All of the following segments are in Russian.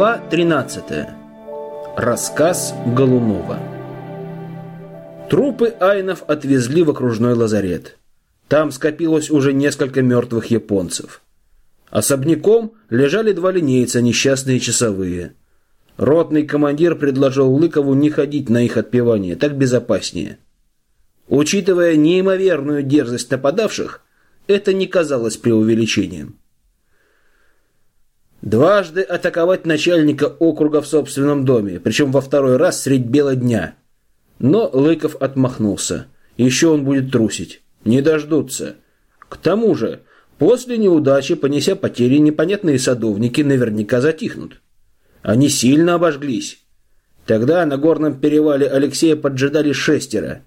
Глава 13. Рассказ Голунова. Трупы айнов отвезли в окружной лазарет. Там скопилось уже несколько мертвых японцев. Особняком лежали два линейца, несчастные часовые. Ротный командир предложил Лыкову не ходить на их отпевание, так безопаснее. Учитывая неимоверную дерзость нападавших, это не казалось преувеличением. Дважды атаковать начальника округа в собственном доме, причем во второй раз средь бела дня. Но Лыков отмахнулся. Еще он будет трусить. Не дождутся. К тому же, после неудачи, понеся потери, непонятные садовники наверняка затихнут. Они сильно обожглись. Тогда на горном перевале Алексея поджидали шестеро.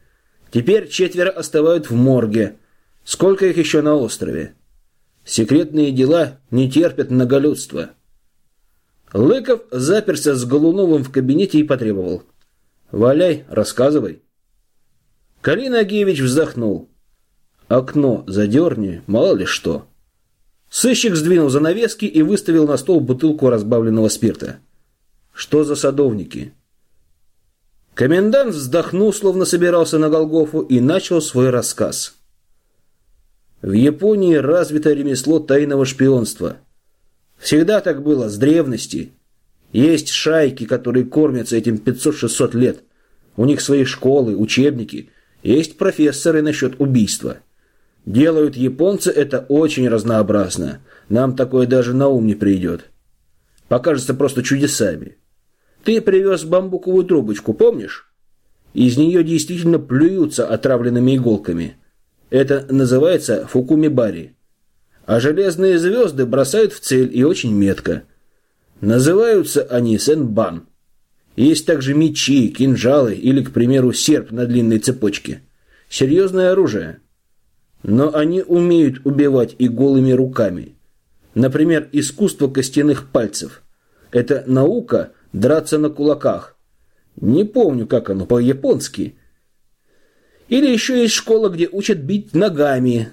Теперь четверо оставают в морге. Сколько их еще на острове? Секретные дела не терпят многолюдства. Лыков заперся с Голуновым в кабинете и потребовал. «Валяй, рассказывай». Калина Агеевич вздохнул. «Окно задерни, мало ли что». Сыщик сдвинул занавески и выставил на стол бутылку разбавленного спирта. «Что за садовники?» Комендант вздохнул, словно собирался на Голгофу, и начал свой рассказ. В Японии развито ремесло тайного шпионства. Всегда так было, с древности. Есть шайки, которые кормятся этим 500-600 лет. У них свои школы, учебники. Есть профессоры насчет убийства. Делают японцы это очень разнообразно. Нам такое даже на ум не придет. Покажется просто чудесами. Ты привез бамбуковую трубочку, помнишь? Из нее действительно плюются отравленными иголками. Это называется фукумибари. А железные звезды бросают в цель и очень метко. Называются они сенбан. Есть также мечи, кинжалы или, к примеру, серп на длинной цепочке. Серьезное оружие. Но они умеют убивать и голыми руками. Например, искусство костяных пальцев. Это наука драться на кулаках. Не помню, как оно по-японски – или еще есть школа, где учат бить ногами.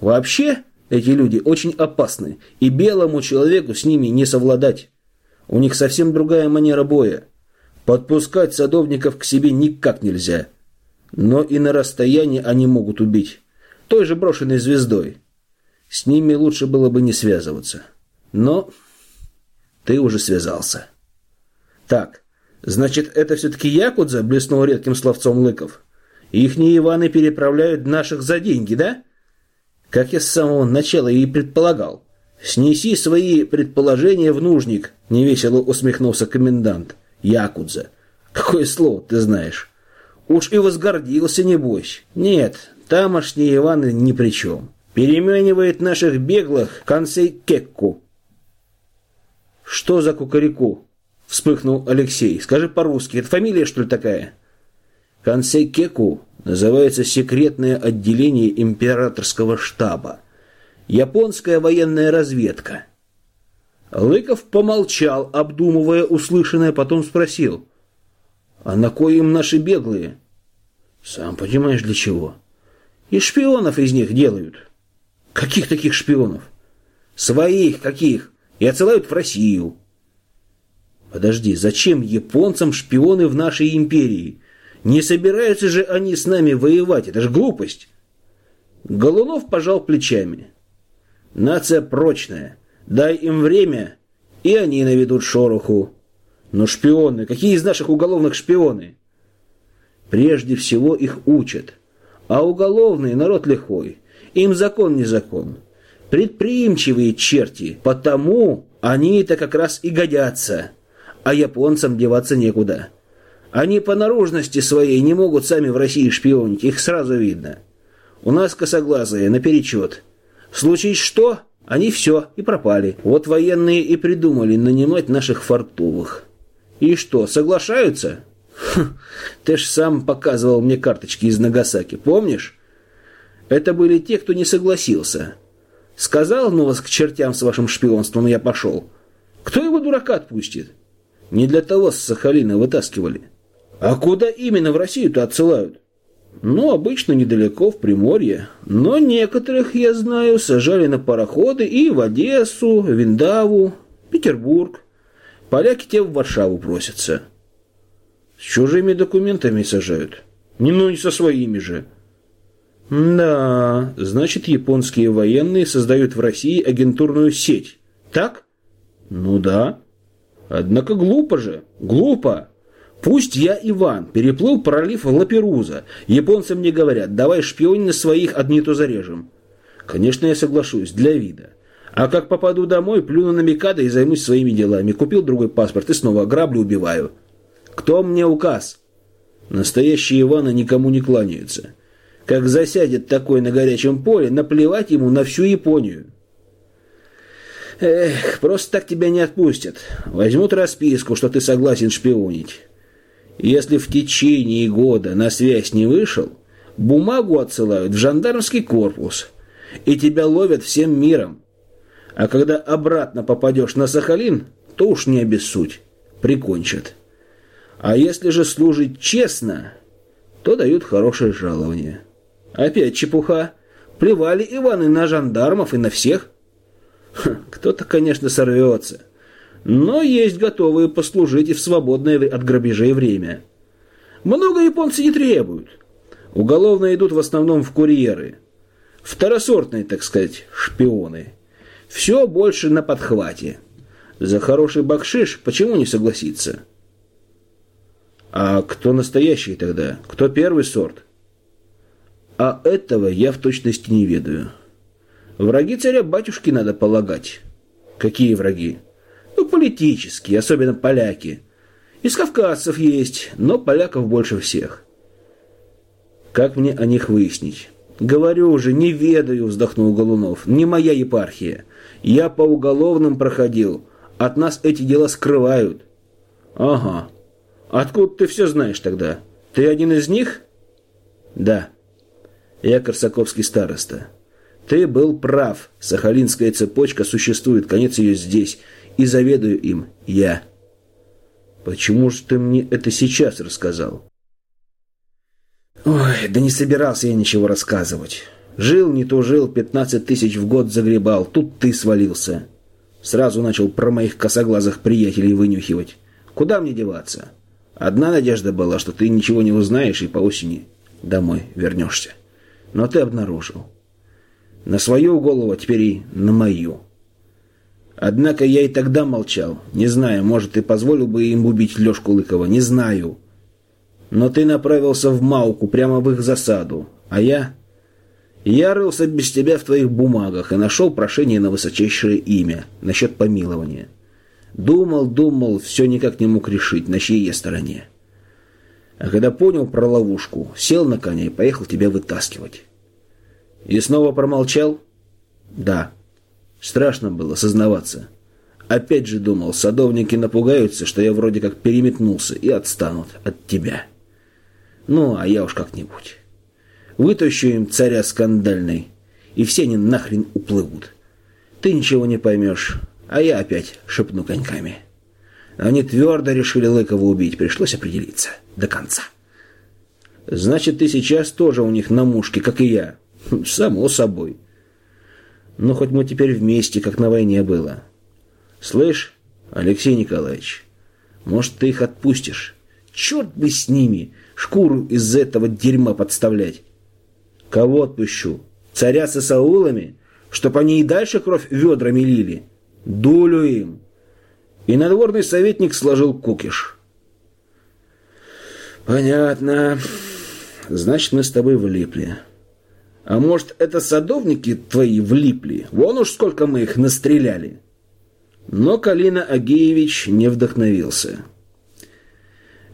Вообще, эти люди очень опасны, и белому человеку с ними не совладать. У них совсем другая манера боя. Подпускать садовников к себе никак нельзя. Но и на расстоянии они могут убить. Той же брошенной звездой. С ними лучше было бы не связываться. Но ты уже связался. Так, значит, это все-таки Якудза, блеснул редким словцом Лыков. Ихние Иваны переправляют наших за деньги, да? Как я с самого начала и предполагал. Снеси свои предположения в нужник, невесело усмехнулся комендант. Якудза. Какое слово ты знаешь? Уж и возгордился, небось. Нет, тамошние Иваны ни при чем. Переменивает наших беглых консей Кекку. Что за кукареку? Вспыхнул Алексей. Скажи по-русски, это фамилия, что ли, такая? Кансейкеку называется секретное отделение императорского штаба. Японская военная разведка. Лыков помолчал, обдумывая услышанное, потом спросил. «А на кой им наши беглые?» «Сам понимаешь, для чего?» «И шпионов из них делают». «Каких таких шпионов?» «Своих каких? И отсылают в Россию». «Подожди, зачем японцам шпионы в нашей империи?» Не собираются же они с нами воевать, это же глупость. Голунов пожал плечами. Нация прочная. Дай им время, и они наведут шороху. Но шпионы, какие из наших уголовных шпионы? Прежде всего их учат. А уголовный народ лихой. Им закон не закон. Предприимчивые черти, потому они-то как раз и годятся. А японцам деваться некуда. Они по наружности своей не могут сами в России шпионить, их сразу видно. У нас косоглазые, наперечет. Случись что, они все, и пропали. Вот военные и придумали нанимать наших фартовых. И что, соглашаются? Хм, ты ж сам показывал мне карточки из Нагасаки, помнишь? Это были те, кто не согласился. Сказал, ну вас к чертям с вашим шпионством, я пошел. Кто его дурака отпустит? Не для того с Сахалина вытаскивали. А куда именно в Россию-то отсылают? Ну, обычно недалеко, в Приморье. Но некоторых, я знаю, сажали на пароходы и в Одессу, Виндаву, Петербург. Поляки те в Варшаву просятся. С чужими документами сажают. Не, ну не со своими же. Да, значит, японские военные создают в России агентурную сеть. Так? Ну да. Однако глупо же. Глупо. Пусть я, Иван, переплыл пролив Лаперуза. Японцы мне говорят, давай шпионь на своих, одни то зарежем. Конечно, я соглашусь, для вида. А как попаду домой, плюну на Микадо и займусь своими делами. Купил другой паспорт и снова граблю убиваю. Кто мне указ? Настоящие Иваны никому не кланяются. Как засядет такой на горячем поле, наплевать ему на всю Японию. Эх, просто так тебя не отпустят. Возьмут расписку, что ты согласен шпионить. Если в течение года на связь не вышел, бумагу отсылают в жандармский корпус, и тебя ловят всем миром. А когда обратно попадешь на Сахалин, то уж не обессудь, прикончат. А если же служить честно, то дают хорошее жалование. Опять чепуха. Плевали Иваны на жандармов и на всех. Кто-то, конечно, сорвется. Но есть готовые послужить и в свободное от грабежей время. Много японцы не требуют. Уголовно идут в основном в курьеры. Второсортные, так сказать, шпионы. Все больше на подхвате. За хороший бакшиш почему не согласиться? А кто настоящий тогда? Кто первый сорт? А этого я в точности не ведаю. Враги царя-батюшки надо полагать. Какие враги? Политические, особенно поляки. Из кавказцев есть, но поляков больше всех. Как мне о них выяснить? Говорю уже, не ведаю, вздохнул Голунов. Не моя епархия. Я по уголовным проходил. От нас эти дела скрывают. Ага. Откуда ты все знаешь тогда? Ты один из них? Да. Я Корсаковский староста. Ты был прав. Сахалинская цепочка существует, конец ее здесь. И заведую им я. Почему же ты мне это сейчас рассказал? Ой, да не собирался я ничего рассказывать. Жил, не то жил, 15 тысяч в год загребал. Тут ты свалился. Сразу начал про моих косоглазых приятелей вынюхивать. Куда мне деваться? Одна надежда была, что ты ничего не узнаешь и по осени домой вернешься. Но ты обнаружил. На свою голову, а теперь и на мою. Однако я и тогда молчал. Не знаю, может, ты позволил бы им убить Лешку Лыкова. Не знаю. Но ты направился в Мауку, прямо в их засаду. А я... Я рылся без тебя в твоих бумагах и нашел прошение на высочайшее имя насчет помилования. Думал, думал, все никак не мог решить, на чьей я стороне. А когда понял про ловушку, сел на коня и поехал тебя вытаскивать. И снова промолчал? Да. Страшно было сознаваться. Опять же думал, садовники напугаются, что я вроде как переметнулся и отстанут от тебя. Ну, а я уж как-нибудь. Вытащу им царя скандальный, и все они нахрен уплывут. Ты ничего не поймешь, а я опять шепну коньками. Они твердо решили Лыкова убить, пришлось определиться до конца. Значит, ты сейчас тоже у них на мушке, как и я. Само собой. Но хоть мы теперь вместе, как на войне было. Слышь, Алексей Николаевич, может, ты их отпустишь? Черт бы с ними, шкуру из этого дерьма подставлять. Кого отпущу? Царя с Исаулами? Чтоб они и дальше кровь ведрами лили? Долю им. И надворный советник сложил кукиш. Понятно. Значит, мы с тобой влипли. А может, это садовники твои влипли? Вон уж сколько мы их настреляли. Но Калина Агеевич не вдохновился.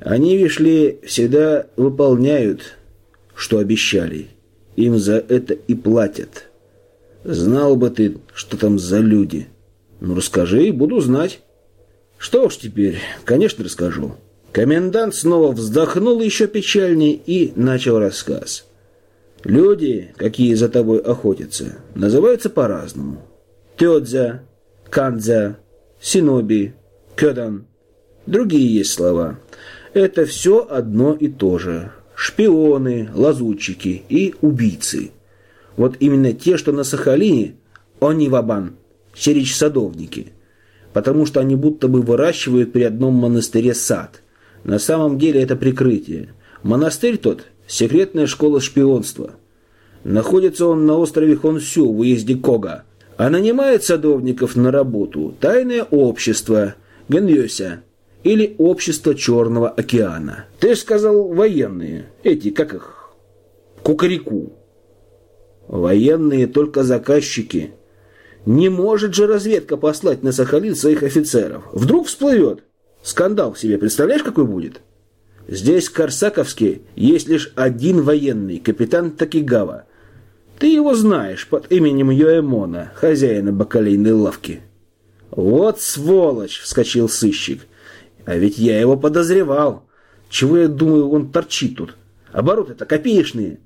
Они, вишь ли, всегда выполняют, что обещали. Им за это и платят. Знал бы ты, что там за люди. Ну, расскажи, буду знать. Что уж теперь, конечно, расскажу. Комендант снова вздохнул еще печальнее и начал рассказ. Люди, какие за тобой охотятся, называются по-разному. Тёдзя, Кандзя, Синоби, Кёдан. Другие есть слова. Это все одно и то же шпионы, лазутчики и убийцы. Вот именно те, что на Сахалине, они вабан, сирич-садовники. потому что они будто бы выращивают при одном монастыре сад. На самом деле это прикрытие. Монастырь тот – секретная школа шпионства. Находится он на острове Хонсю в уезде Кога, а нанимает садовников на работу тайное общество Геньёся или общество Черного океана. Ты же сказал военные, эти, как их, кукареку. Военные только заказчики. Не может же разведка послать на Сахалин своих офицеров. Вдруг всплывет. Скандал себе представляешь, какой будет? Здесь, в Корсаковске, есть лишь один военный, капитан Такигава. Ты его знаешь под именем Йоэмона, хозяина бакалейной лавки. «Вот сволочь!» — вскочил сыщик. «А ведь я его подозревал. Чего я думаю, он торчит тут? Обороты-то копеечные».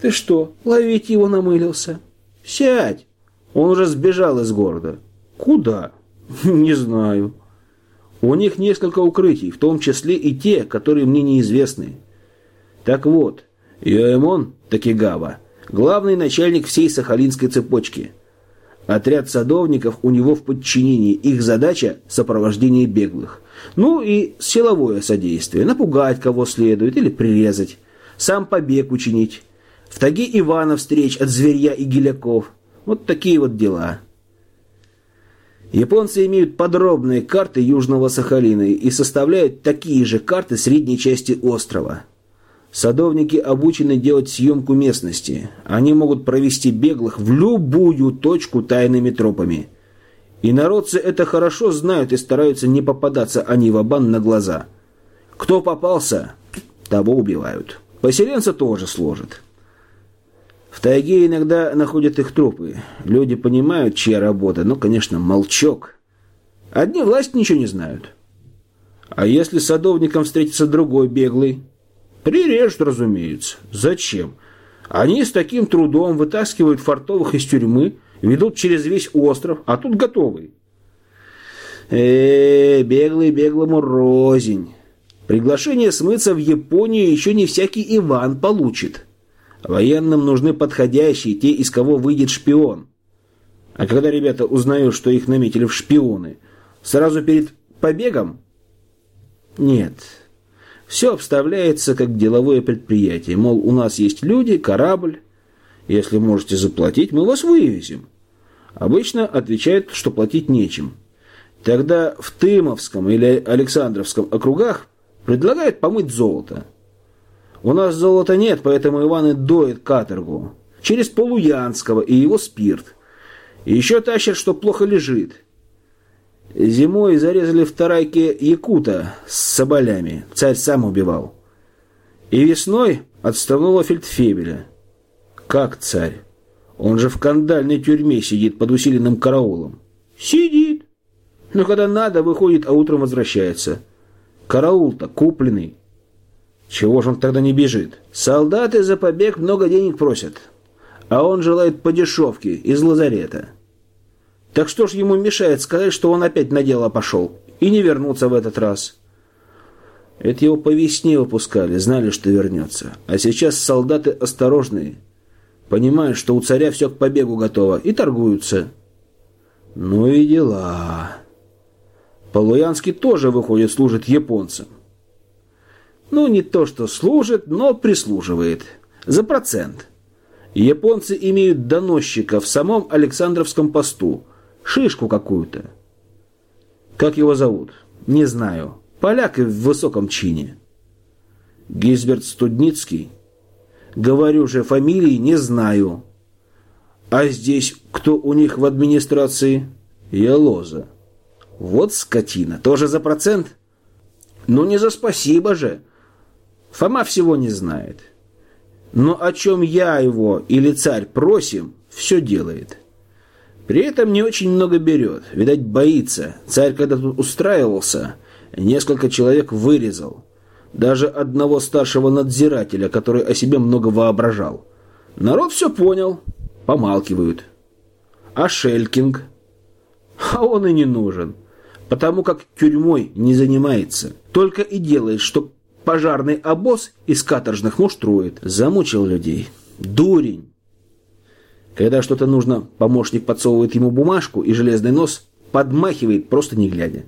«Ты что, ловить его намылился?» «Сядь! Он уже сбежал из города». «Куда?» «Не знаю». «У них несколько укрытий, в том числе и те, которые мне неизвестны». «Так вот, Йоэмон Такигава главный начальник всей сахалинской цепочки. Отряд садовников у него в подчинении. Их задача – сопровождение беглых. Ну и силовое содействие. Напугать кого следует или прирезать. Сам побег учинить. В таге Ивана встреч от зверья и геляков. Вот такие вот дела. Японцы имеют подробные карты Южного Сахалина и составляют такие же карты средней части острова. Садовники обучены делать съемку местности. Они могут провести беглых в любую точку тайными тропами. И народцы это хорошо знают и стараются не попадаться обан на глаза. Кто попался, того убивают. Поселенца тоже сложат. В тайге иногда находят их трупы. Люди понимают, чья работа, но, конечно, молчок. Одни власть ничего не знают. А если садовникам встретится другой беглый, Прирежут, разумеется. Зачем? Они с таким трудом вытаскивают фартовых из тюрьмы, ведут через весь остров, а тут готовый. Э, беглый беглому рознь. Приглашение смыться в Японию еще не всякий Иван получит. Военным нужны подходящие, те, из кого выйдет шпион. А когда ребята узнают, что их наметили в шпионы, сразу перед побегом? Нет, все обставляется как деловое предприятие. Мол, у нас есть люди, корабль. Если можете заплатить, мы вас вывезем. Обычно отвечают, что платить нечем. Тогда в Тымовском или Александровском округах предлагают помыть золото. У нас золота нет, поэтому Иван и доит каторгу. Через Полуянского и его спирт. И еще тащат, что плохо лежит. Зимой зарезали в Тарайке якута с соболями. Царь сам убивал. И весной отставного фельдфебеля. Как царь? Он же в кандальной тюрьме сидит под усиленным караулом. Сидит. Но когда надо, выходит, а утром возвращается. Караул-то купленный. Чего же он тогда не бежит? Солдаты за побег много денег просят. А он желает по дешевке из лазарета. Так что ж ему мешает сказать, что он опять на дело пошел и не вернуться в этот раз? Это его по весне выпускали, знали, что вернется. А сейчас солдаты осторожные, понимают, что у царя все к побегу готово, и торгуются. Ну и дела. Полуянский тоже, выходит, служит японцам. Ну, не то, что служит, но прислуживает. За процент. Японцы имеют доносчика в самом Александровском посту – Шишку какую-то. Как его зовут? Не знаю. Поляк и в высоком чине. Гизберт Студницкий? Говорю же, фамилии не знаю. А здесь кто у них в администрации? Ялоза. Вот скотина. Тоже за процент? Ну не за спасибо же. Фома всего не знает. Но о чем я его или царь просим, все делает. При этом не очень много берет. Видать, боится. Царь, когда тут устраивался, несколько человек вырезал. Даже одного старшего надзирателя, который о себе много воображал. Народ все понял. Помалкивают. А Шелькинг? А он и не нужен. Потому как тюрьмой не занимается. Только и делает, что пожарный обоз из каторжных муштрует. Замучил людей. Дурень. Когда что-то нужно, помощник подсовывает ему бумажку и железный нос подмахивает, просто не глядя.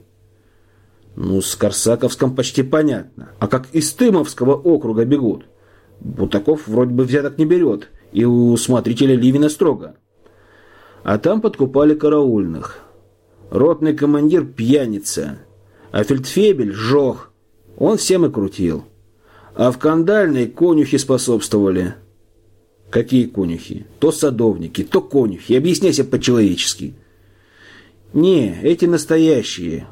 Ну, с Корсаковском почти понятно. А как из Тымовского округа бегут? Бутаков вроде бы взяток не берет, и у смотрителя Ливина строго. А там подкупали караульных. Ротный командир пьяница, а фельдфебель жох. Он всем и крутил. А в кандальной конюхи способствовали. Какие конюхи? То садовники, то конюхи. Объясняйся по-человечески. Не, эти настоящие.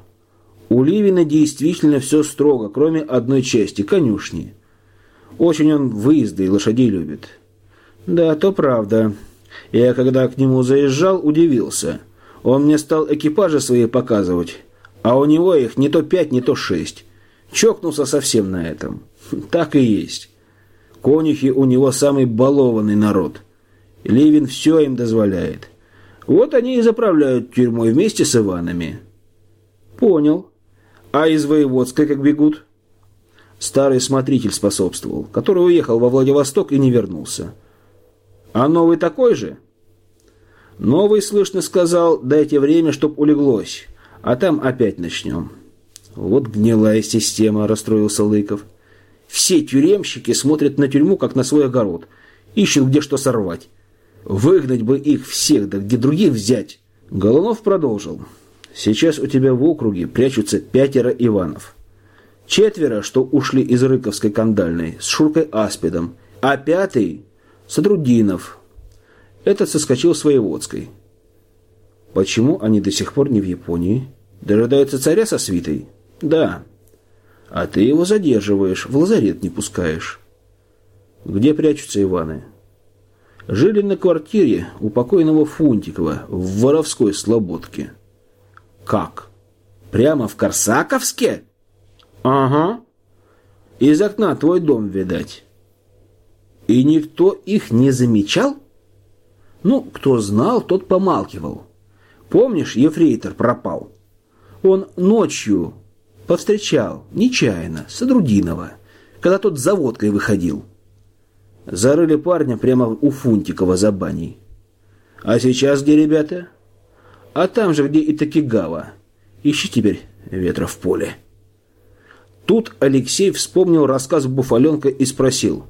У Ливина действительно все строго, кроме одной части – конюшни. Очень он выезды и лошадей любит. Да, то правда. Я, когда к нему заезжал, удивился. Он мне стал экипажи свои показывать, а у него их не то пять, не то шесть. Чокнулся совсем на этом. Так и есть. Конюхи у него самый балованный народ. Ливин все им дозволяет. Вот они и заправляют тюрьмой вместе с Иванами. Понял. А из Воеводской как бегут? Старый смотритель способствовал, который уехал во Владивосток и не вернулся. А новый такой же? Новый, слышно, сказал, дайте время, чтоб улеглось, а там опять начнем. Вот гнилая система, расстроился Лыков. Все тюремщики смотрят на тюрьму, как на свой огород. Ищут, где что сорвать. Выгнать бы их всех, да где других взять. Голунов продолжил. Сейчас у тебя в округе прячутся пятеро Иванов. Четверо, что ушли из Рыковской кандальной, с Шуркой Аспидом, а пятый – Садрудинов. Этот соскочил с Воеводской. Почему они до сих пор не в Японии? Дожидаются царя со свитой? Да. А ты его задерживаешь, в лазарет не пускаешь. Где прячутся Иваны? Жили на квартире у покойного Фунтикова в Воровской Слободке. Как? Прямо в Корсаковске? Ага. Из окна твой дом видать. И никто их не замечал? Ну, кто знал, тот помалкивал. Помнишь, ефрейтор пропал? Он ночью Повстречал, нечаянно, Садрудинова, когда тот за водкой выходил. Зарыли парня прямо у Фунтикова за баней. А сейчас где ребята? А там же, где и Такигава. Ищи теперь ветра в поле. Тут Алексей вспомнил рассказ Буфаленка и спросил.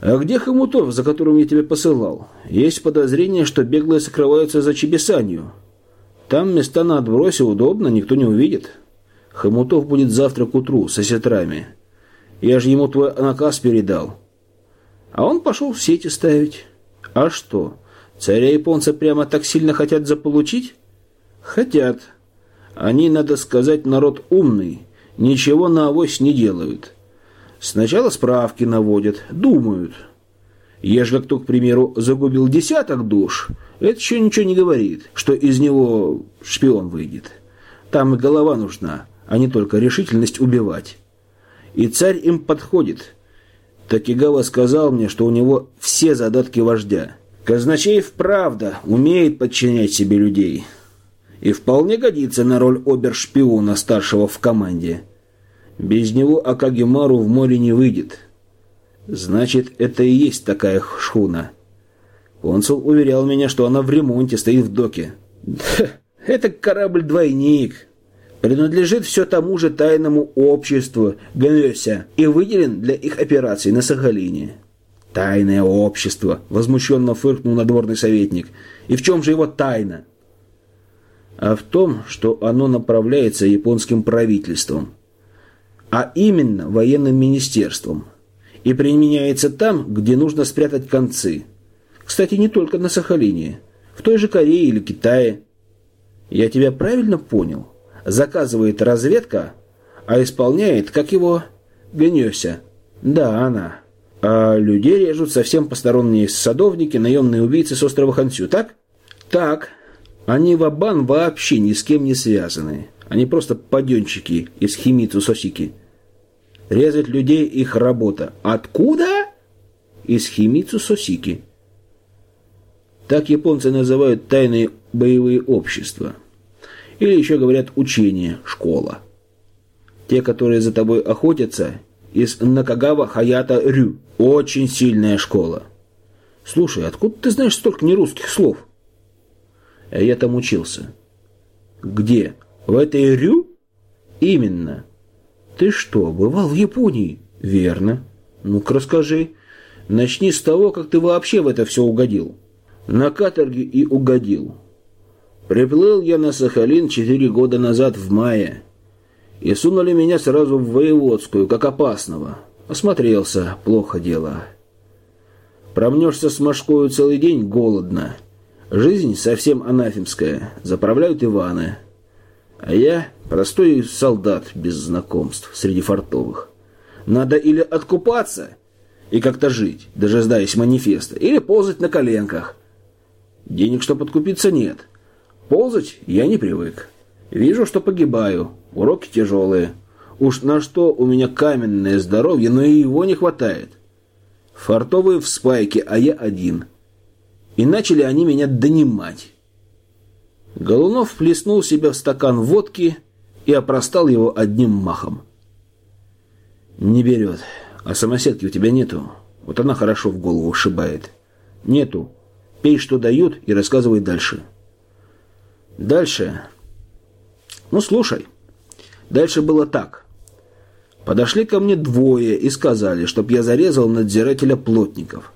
«А где Хомутов, за которым я тебя посылал? Есть подозрение, что беглые сокрываются за Чебесанью. Там места на отбросе удобно, никто не увидит». Хомутов будет завтра к утру со сетрами. Я же ему твой наказ передал. А он пошел в сети ставить. А что, царя японца прямо так сильно хотят заполучить? Хотят. Они, надо сказать, народ умный. Ничего на авось не делают. Сначала справки наводят, думают. Ежели кто, к примеру, загубил десяток душ, это еще ничего не говорит, что из него шпион выйдет. Там и голова нужна а не только решительность убивать. И царь им подходит. Такигава сказал мне, что у него все задатки вождя. Казначеев правда умеет подчинять себе людей. И вполне годится на роль обершпиона старшего в команде. Без него Акагимару в море не выйдет. Значит, это и есть такая шхуна. Консул уверял меня, что она в ремонте, стоит в доке. Это корабль-двойник принадлежит все тому же тайному обществу Гнёся и выделен для их операций на Сахалине. «Тайное общество!» – возмущенно фыркнул надворный советник. «И в чем же его тайна?» «А в том, что оно направляется японским правительством, а именно военным министерством, и применяется там, где нужно спрятать концы. Кстати, не только на Сахалине, в той же Корее или Китае. Я тебя правильно понял?» Заказывает разведка, а исполняет, как его, Гнёся. Да, она. А людей режут совсем посторонние садовники, наемные убийцы с острова Хансю, так? Так. Они в Абан вообще ни с кем не связаны. Они просто паденчики из Химицу Сосики. Резать людей их работа. Откуда? Из Химицу Сосики. Так японцы называют тайные боевые общества. Или еще говорят учение, школа. Те, которые за тобой охотятся, из Накагава Хаята Рю. Очень сильная школа. Слушай, откуда ты знаешь столько нерусских слов? А я там учился. Где? В этой Рю? Именно. Ты что, бывал в Японии? Верно. Ну-ка расскажи. Начни с того, как ты вообще в это все угодил. На каторге и угодил. Приплыл я на Сахалин четыре года назад в мае. И сунули меня сразу в воеводскую, как опасного. Осмотрелся, плохо дело. Промнешься с мошкою целый день, голодно. Жизнь совсем анафемская, заправляют Иваны. А я простой солдат без знакомств среди фартовых. Надо или откупаться и как-то жить, дожидаясь манифеста, или ползать на коленках. Денег, что подкупиться, нет. Ползать я не привык. Вижу, что погибаю. Уроки тяжелые. Уж на что у меня каменное здоровье, но и его не хватает. Фартовые в спайке, а я один. И начали они меня донимать. Голунов плеснул себе в стакан водки и опростал его одним махом. «Не берет. А самоседки у тебя нету. Вот она хорошо в голову шибает. Нету. Пей, что дают, и рассказывай дальше». «Дальше...» «Ну, слушай. Дальше было так. Подошли ко мне двое и сказали, чтоб я зарезал надзирателя плотников.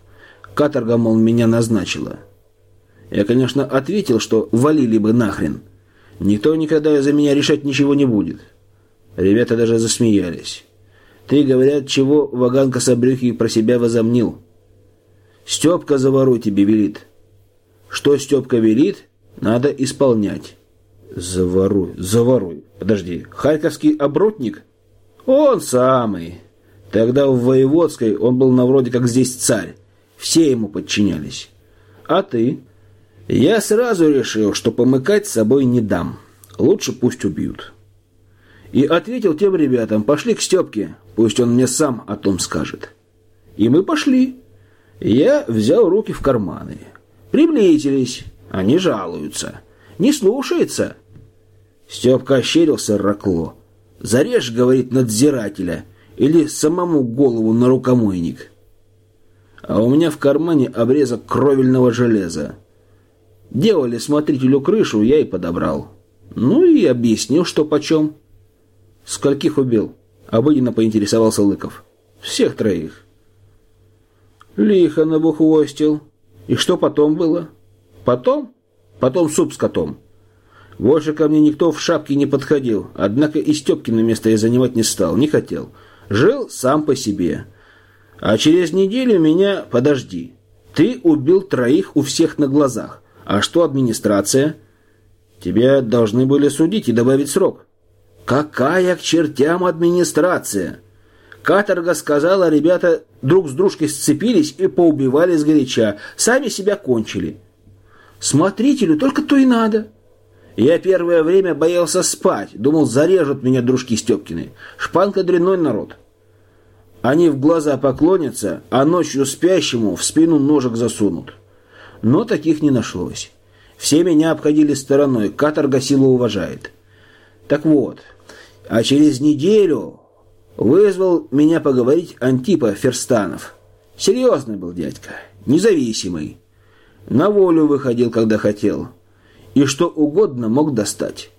Каторга, мол, меня назначила. Я, конечно, ответил, что валили бы нахрен. Никто никогда за меня решать ничего не будет. Ребята даже засмеялись. Ты, говорят, чего Ваганка Сабрюхи про себя возомнил? Степка заворуй тебе велит. Что Степка велит, надо исполнять. Заворуй, заворуй. Подожди, харьковский обротник? Он самый. Тогда в Воеводской он был на вроде как здесь царь. Все ему подчинялись. А ты? Я сразу решил, что помыкать с собой не дам. Лучше пусть убьют. И ответил тем ребятам, пошли к Степке, пусть он мне сам о том скажет. И мы пошли. Я взял руки в карманы. Приблизились. Они жалуются. Не слушается. Степка ощерился ракло. Зарежь, говорит, надзирателя. Или самому голову на рукомойник. А у меня в кармане обрезок кровельного железа. Делали смотрителю крышу, я и подобрал. Ну и объяснил, что почем. Скольких убил? Обыденно поинтересовался Лыков. Всех троих. Лихо набухвостил. И что потом было? Потом? Потом суп с котом. Больше ко мне никто в шапке не подходил, однако и Степкина место я занимать не стал, не хотел. Жил сам по себе. А через неделю меня... Подожди. Ты убил троих у всех на глазах. А что администрация? Тебя должны были судить и добавить срок. Какая к чертям администрация? Каторга сказала, ребята друг с дружкой сцепились и поубивали сгоряча. Сами себя кончили. Смотрителю только то и надо. Я первое время боялся спать. Думал, зарежут меня дружки Степкины. Шпанка дрянной народ. Они в глаза поклонятся, а ночью спящему в спину ножик засунут но таких не нашлось. Все меня обходили стороной, каторга силу уважает. Так вот, а через неделю вызвал меня поговорить Антипа Ферстанов. Серьезный был дядька, независимый. На волю выходил, когда хотел. И что угодно мог достать.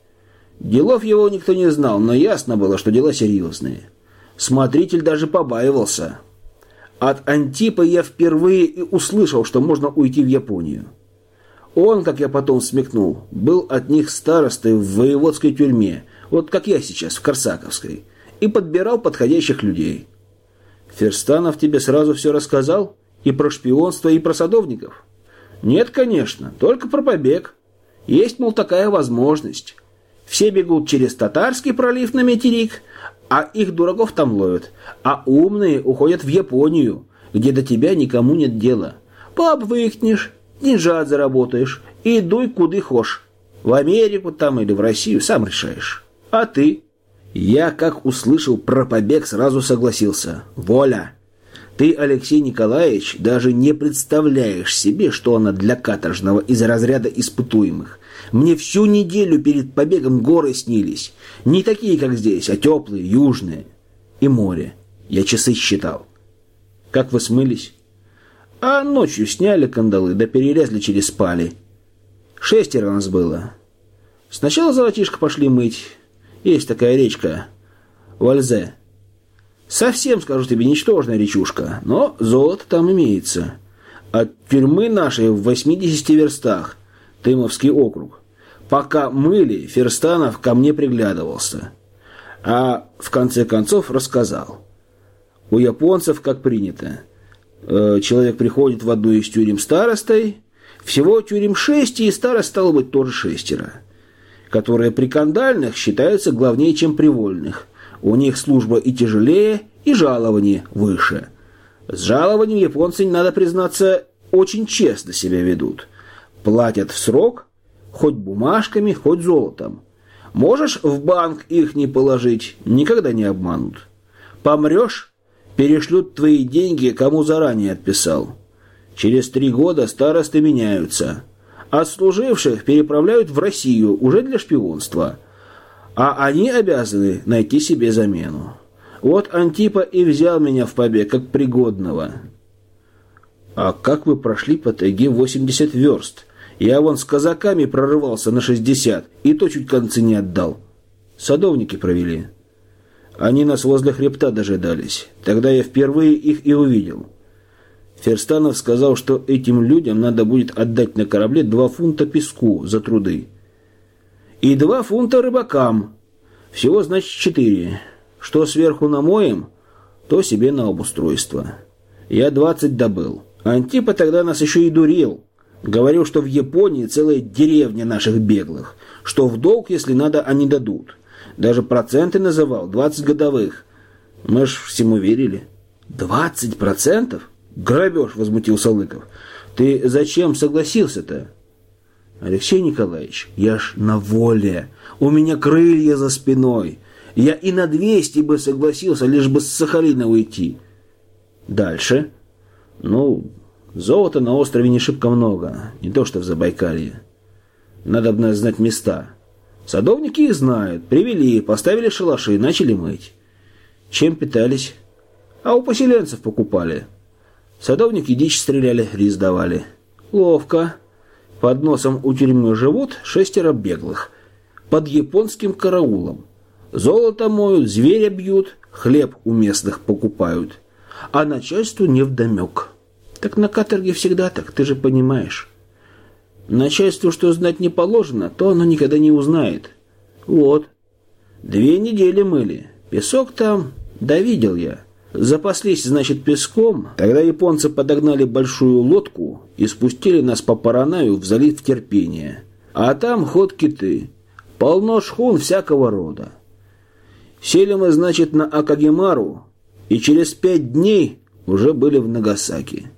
Делов его никто не знал, но ясно было, что дела серьезные. Смотритель даже побаивался. От Антипа я впервые и услышал, что можно уйти в Японию. Он, как я потом смекнул, был от них старостой в воеводской тюрьме, вот как я сейчас в Корсаковской, и подбирал подходящих людей. Ферстанов тебе сразу все рассказал? И про шпионство, и про садовников? Нет, конечно, только про побег. Есть, мол, такая возможность. Все бегут через Татарский пролив на Метерик, а их дураков там ловят. А умные уходят в Японию, где до тебя никому нет дела. Пообвыкнешь, деньжат заработаешь и дуй куды хошь. В Америку там или в Россию, сам решаешь. А ты? Я, как услышал про побег, сразу согласился. Воля! Ты, Алексей Николаевич, даже не представляешь себе, что она для каторжного из разряда испытуемых. Мне всю неделю перед побегом горы снились. Не такие, как здесь, а теплые, южные. И море. Я часы считал. Как вы смылись? А ночью сняли кандалы, да перелезли через пали. Шестеро нас было. Сначала золотишко пошли мыть. Есть такая речка. Вальзе. Совсем, скажу тебе, ничтожная речушка, но золото там имеется. От тюрьмы нашей в 80 верстах, Тымовский округ. Пока мыли, Ферстанов ко мне приглядывался. А в конце концов рассказал. У японцев, как принято, э, человек приходит в одну из тюрем старостой, всего тюрем шесть, и старост стало быть тоже шестеро, которые при кандальных считаются главнее, чем при вольных. У них служба и тяжелее, и жалование выше. С жалованием японцы, надо признаться, очень честно себя ведут. Платят в срок, хоть бумажками, хоть золотом. Можешь в банк их не положить, никогда не обманут. Помрешь, перешлют твои деньги, кому заранее отписал. Через три года старосты меняются. Отслуживших переправляют в Россию уже для шпионства – а они обязаны найти себе замену. Вот Антипа и взял меня в побег как пригодного. А как вы прошли по тайге 80 верст? Я вон с казаками прорывался на 60, и то чуть концы не отдал. Садовники провели. Они нас возле хребта дожидались. Тогда я впервые их и увидел. Ферстанов сказал, что этим людям надо будет отдать на корабле два фунта песку за труды и два фунта рыбакам. Всего, значит, четыре. Что сверху намоем, то себе на обустройство. Я двадцать добыл. Антипа тогда нас еще и дурил. Говорил, что в Японии целая деревня наших беглых, что в долг, если надо, они дадут. Даже проценты называл, двадцать годовых. Мы ж всему верили. Двадцать процентов? Грабеж, возмутился Лыков. Ты зачем согласился-то? Алексей Николаевич, я ж на воле. У меня крылья за спиной. Я и на двести бы согласился, лишь бы с Сахалина уйти. Дальше. Ну, золота на острове не шибко много. Не то, что в Забайкалье. Надо бы знать места. Садовники их знают. Привели, поставили шалаши, начали мыть. Чем питались? А у поселенцев покупали. Садовники дичь стреляли, рис давали. Ловко. Под носом у тюрьмы живут шестеро беглых. Под японским караулом. Золото моют, зверя бьют, хлеб у местных покупают. А начальству не вдомек. Так на каторге всегда так, ты же понимаешь. Начальству, что знать не положено, то оно никогда не узнает. Вот. Две недели мыли. Песок там, да видел я. Запаслись, значит, песком. Тогда японцы подогнали большую лодку и спустили нас по Паранаю в залив терпения. А там ход киты. Полно шхун всякого рода. Сели мы, значит, на Акагемару, и через пять дней уже были в Нагасаки.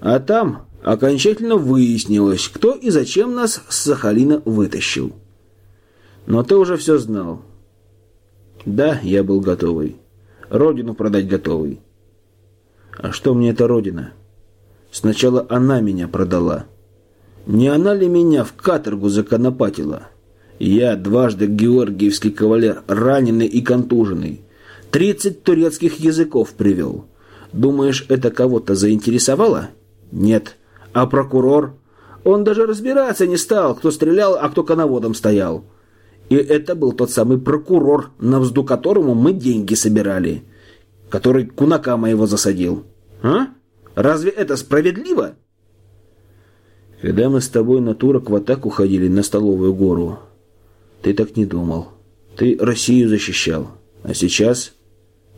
А там окончательно выяснилось, кто и зачем нас с Сахалина вытащил. Но ты уже все знал. Да, я был готовый. Родину продать готовый. А что мне эта родина? Сначала она меня продала. Не она ли меня в каторгу законопатила? Я дважды георгиевский кавалер, раненый и контуженный. Тридцать турецких языков привел. Думаешь, это кого-то заинтересовало? Нет. А прокурор? Он даже разбираться не стал, кто стрелял, а кто коноводом стоял. И это был тот самый прокурор, на взду которому мы деньги собирали, который кунака моего засадил. А? Разве это справедливо? Когда мы с тобой на турок в атаку ходили на Столовую гору, ты так не думал. Ты Россию защищал. А сейчас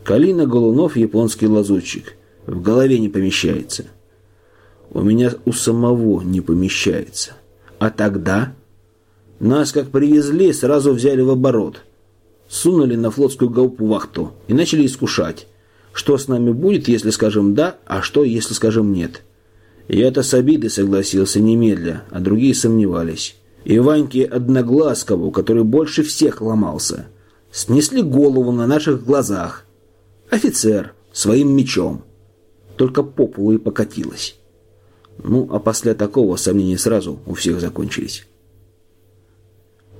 Калина Голунов, японский лазутчик. В голове не помещается. У меня у самого не помещается. А тогда нас, как привезли, сразу взяли в оборот. Сунули на флотскую вахту и начали искушать. Что с нами будет, если скажем «да», а что, если скажем «нет». Я-то с обидой согласился немедля, а другие сомневались. И Ваньке Одноглазкову, который больше всех ломался, снесли голову на наших глазах. Офицер, своим мечом. Только по и покатилась. Ну, а после такого сомнения сразу у всех закончились.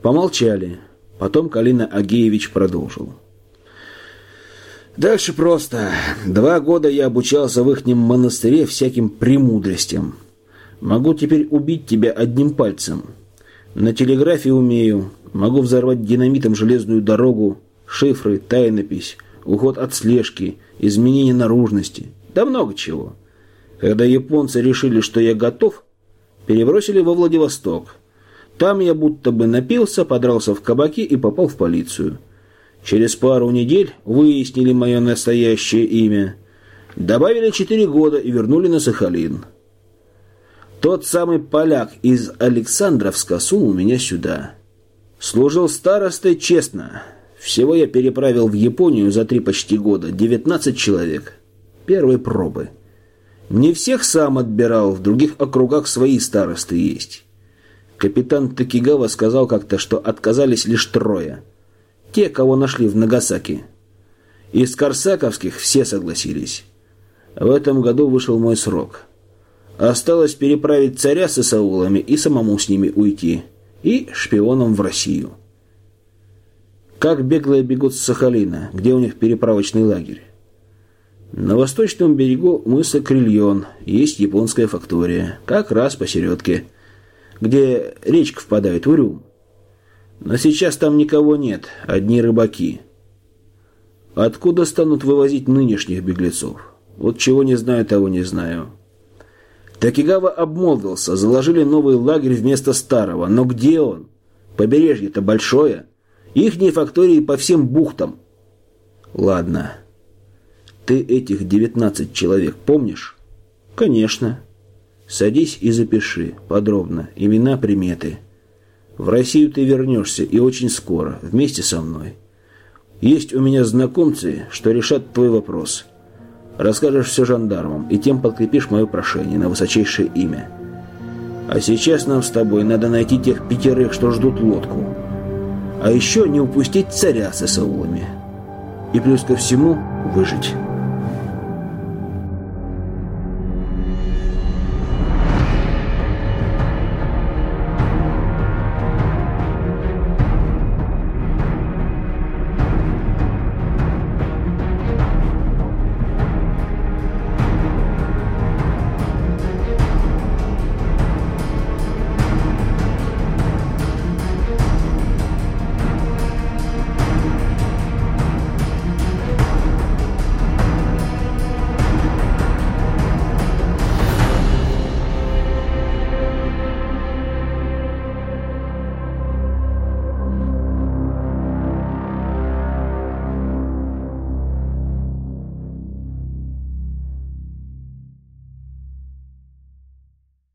Помолчали. Потом Калина Агеевич продолжил. Дальше просто. Два года я обучался в ихнем монастыре всяким премудростям. Могу теперь убить тебя одним пальцем. На телеграфе умею. Могу взорвать динамитом железную дорогу, шифры, тайнопись, уход от слежки, изменение наружности. Да много чего. Когда японцы решили, что я готов, перебросили во Владивосток. Там я будто бы напился, подрался в кабаке и попал в полицию. Через пару недель выяснили мое настоящее имя. Добавили четыре года и вернули на Сахалин. Тот самый поляк из Александровска сунул меня сюда. Служил старостой честно. Всего я переправил в Японию за три почти года 19 человек. Первой пробы. Не всех сам отбирал, в других округах свои старосты есть. Капитан Такигава сказал как-то, что отказались лишь трое. Те, кого нашли в Нагасаки. Из корсаковских все согласились. В этом году вышел мой срок. Осталось переправить царя с Исаулами и самому с ними уйти. И шпионом в Россию. Как беглые бегут с Сахалина, где у них переправочный лагерь. На восточном берегу мыса Крильон есть японская фактория, как раз посередке, где речка впадает в Урюм. Но сейчас там никого нет, одни рыбаки. Откуда станут вывозить нынешних беглецов? Вот чего не знаю, того не знаю. Такигава обмолвился, заложили новый лагерь вместо старого. Но где он? Побережье-то большое. Ихние фактории по всем бухтам. Ладно. Ты этих девятнадцать человек помнишь? Конечно. Садись и запиши подробно имена, приметы. В Россию ты вернешься и очень скоро, вместе со мной. Есть у меня знакомцы, что решат твой вопрос. Расскажешь все жандармам, и тем подкрепишь мое прошение на высочайшее имя. А сейчас нам с тобой надо найти тех пятерых, что ждут лодку. А еще не упустить царя с эсаулами. И плюс ко всему выжить».